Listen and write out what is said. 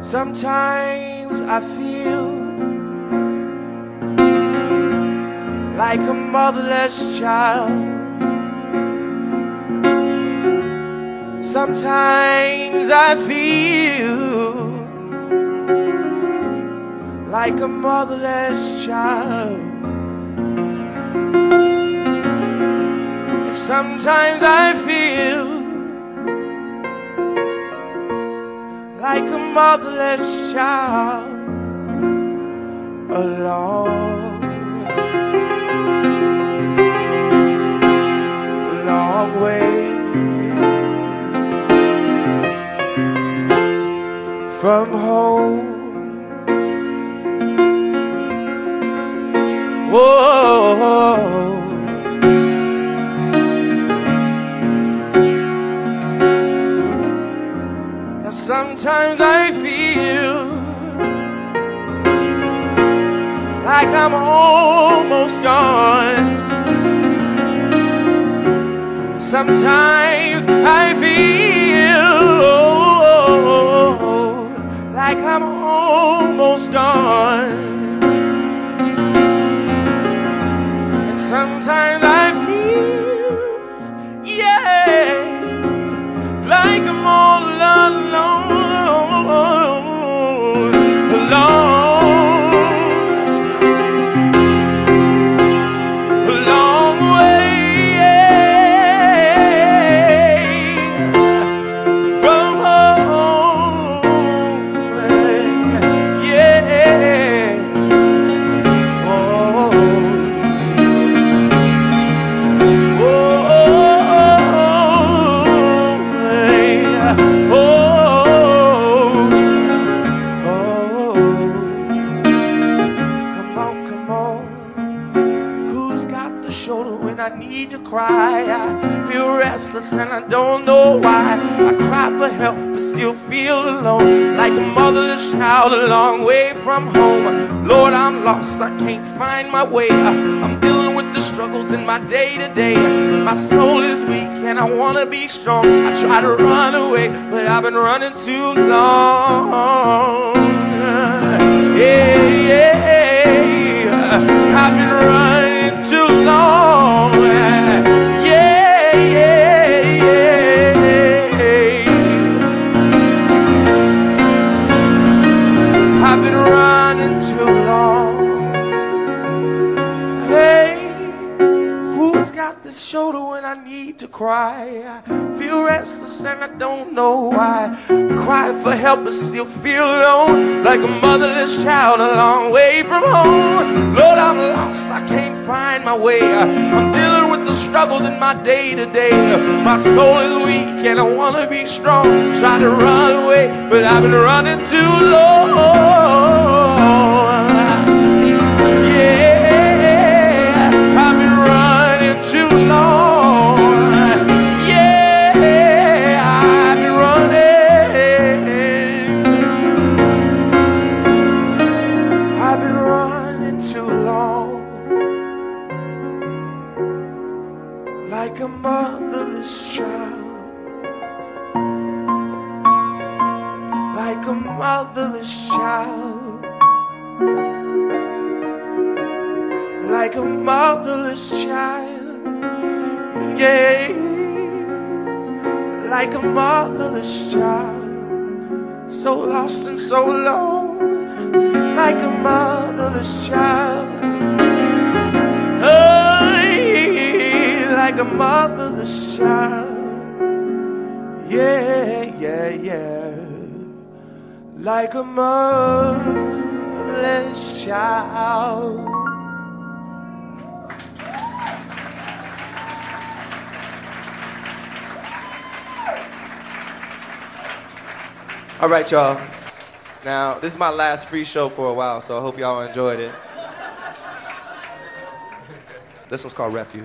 Sometimes I feel like a motherless child. Sometimes I feel like a motherless child. And sometimes I feel like a motherless child alone. From home. Whoa. Now sometimes I feel like I'm almost gone. Sometimes I feel like I'm almost gone. And sometimes I shoulder when I need to cry? I feel restless and I don't know why. I cry for help but still feel alone. Like a motherless child a long way from home. Lord, I'm lost, I can't find my way. I'm dealing with the struggles in my day to day. My soul is weak and I wanna be strong. I try to run away, but I've been running too long. Yeah, yeah, I've been running I need to cry? I feel restless and I don't know why. Cry for help but still feel alone, like a motherless child a long way from home. Lord, I'm lost, I can't find my way. I'm dealing with the struggles in my day to day. My soul is weak and I wanna be strong. Try to run away, but I've been running too long. Motherless child. like a motherless child. Yeah, like a motherless child. So lost and so alone, like a motherless child. Hey, like a motherless child. Yeah, yeah, yeah. Like a motherless child. All right, y'all. Now, this is my last free show for a while, so I hope y'all enjoyed it. This one's called Refuge.